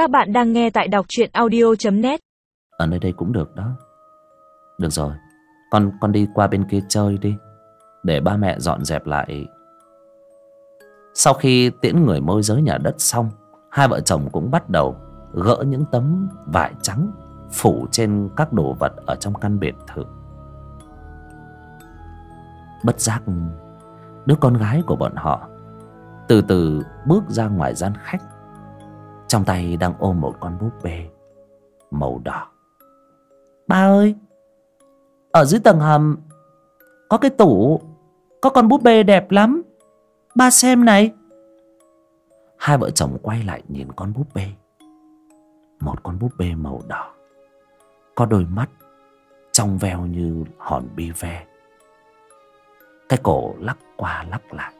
Các bạn đang nghe tại đọc truyện audio.net Ở nơi đây cũng được đó. Được rồi, Con con đi qua bên kia chơi đi, Để ba mẹ dọn dẹp lại. Sau khi tiễn người môi giới nhà đất xong, Hai vợ chồng cũng bắt đầu Gỡ những tấm vải trắng Phủ trên các đồ vật Ở trong căn biệt thự. Bất giác, Đứa con gái của bọn họ Từ từ bước ra ngoài gian khách. Trong tay đang ôm một con búp bê, Màu đỏ. Ba ơi, Ở dưới tầng hầm Có cái tủ, Có con búp bê đẹp lắm. Ba xem này. Hai vợ chồng quay lại nhìn con búp bê. Một con búp bê màu đỏ, Có đôi mắt Trong veo như hòn bi ve. Cái cổ lắc qua lắc lại,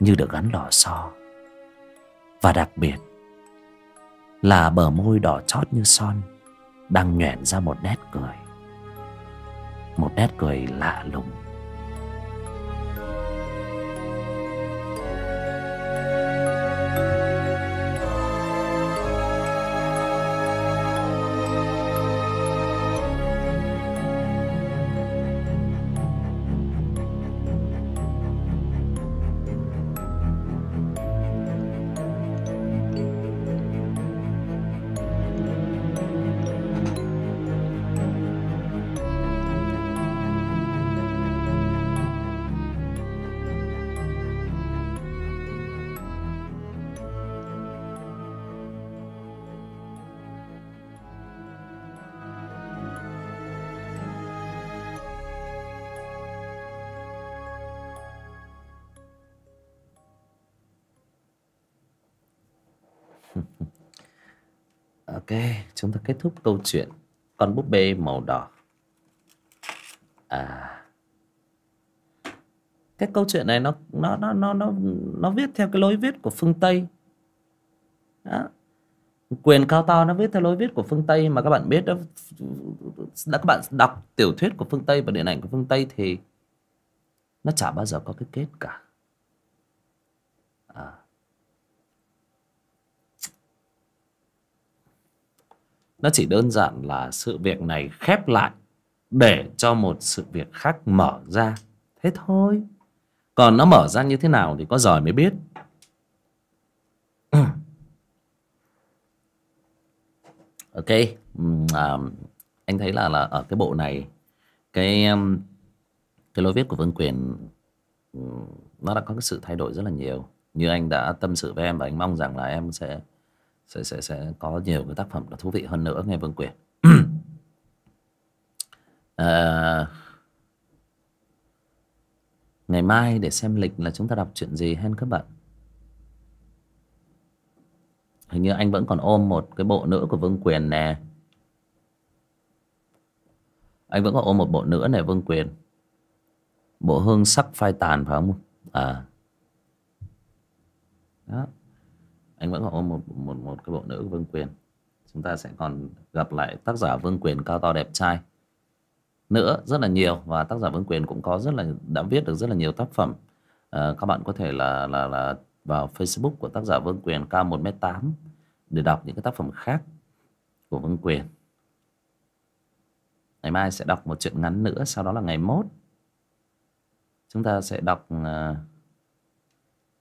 Như được gắn lò xo. Và đặc biệt là bờ môi đỏ chót như son, Đang nhoẻn ra một nét cười. Một nét cười lạ lùng. Ok, chúng ta kết thúc câu chuyện Con búp bê màu đỏ À Cái câu chuyện này nó nó nó nó nó nó viết theo cái lối viết của phương Tây. Đó. Quyền cao to nó viết theo lối viết của phương Tây mà các bạn biết đó đã các bạn đọc tiểu thuyết của phương Tây và điện ảnh của phương Tây thì nó chả bao giờ có cái kết cả. À. nó chỉ đơn giản là sự việc này khép lại để cho một sự việc khác mở ra. Thế thôi. Còn nó mở ra như thế nào thì có giỏi mới biết. Ok. À, anh thấy là là ở cái bộ này cái um, cái lối viết của vương quyền nó đã có cái sự thay đổi rất là nhiều. Như anh đã tâm sự với em và anh mong rằng là em sẽ sẽ sẽ sẽ có nhiều cái tác phẩm nó thú vị hơn nữa nghe Vương Quyền. à, ngày mai để xem lịch là chúng ta đọc chuyện gì hen các bạn. Hình như anh vẫn còn ôm một cái bộ nữa của Vương Quyền nè. Anh vẫn còn ôm một bộ nữa này Vương Quyền. Bộ hương sắc phai tàn phải không? À. Đó anh vẫn còn ôm một, một, một cái bộ nữ vương quyền. Chúng ta sẽ còn gặp lại tác giả vương quyền cao to đẹp trai nữa rất là nhiều và tác giả vương quyền cũng có rất là đã viết được rất là nhiều tác phẩm. À, các bạn có thể là là là vào facebook của tác giả vương quyền cao một m tám để đọc những cái tác phẩm khác của vương quyền. Ngày mai sẽ đọc một chuyện ngắn nữa sau đó là ngày mốt. Chúng ta sẽ đọc ờ, uh,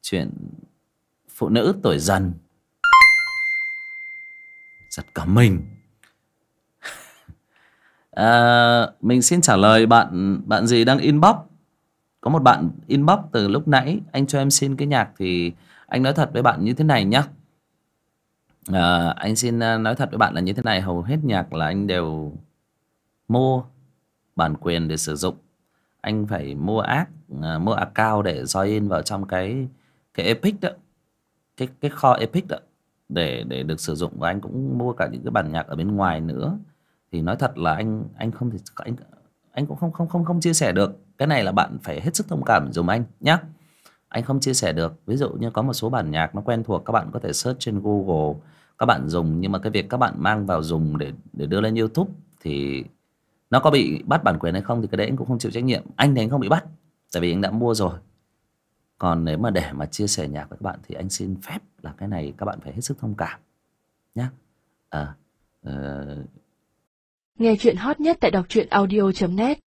chuyện phụ nữ tuổi dần. Giật cả mình. À, mình xin trả lời bạn bạn gì đang inbox? Có một bạn inbox từ lúc nãy anh cho em xin cái nhạc thì anh nói thật với bạn như thế này nhá. À, anh xin à, nói thật với bạn là như thế này hầu hết nhạc là anh đều mua bản quyền để sử dụng. Anh phải mua ác à, mua account để join vào trong cái cái epic đó cái cái kho Epic đó, để để được sử dụng và anh cũng mua cả những cái bản nhạc ở bên ngoài nữa. Thì nói thật là anh anh không thể, anh anh cũng không không không không chia sẻ được. Cái này là bạn phải hết sức thông cảm dùm anh nhé anh không chia sẻ được. Ví dụ như có một số bản nhạc nó quen thuộc, các bạn có thể search trên Google, các bạn dùng. Nhưng mà cái việc các bạn mang vào dùng để để đưa lên YouTube thì nó có bị bắt bản quyền hay không thì cái đấy anh cũng không chịu trách nhiệm. Anh thì anh không bị bắt, tại vì anh đã mua rồi còn nếu mà để mà chia sẻ nhạc với các bạn thì anh xin phép là cái này các bạn phải hết sức thông cảm nhé à, uh... nghe chuyện hot nhất tại đọc truyện audio.net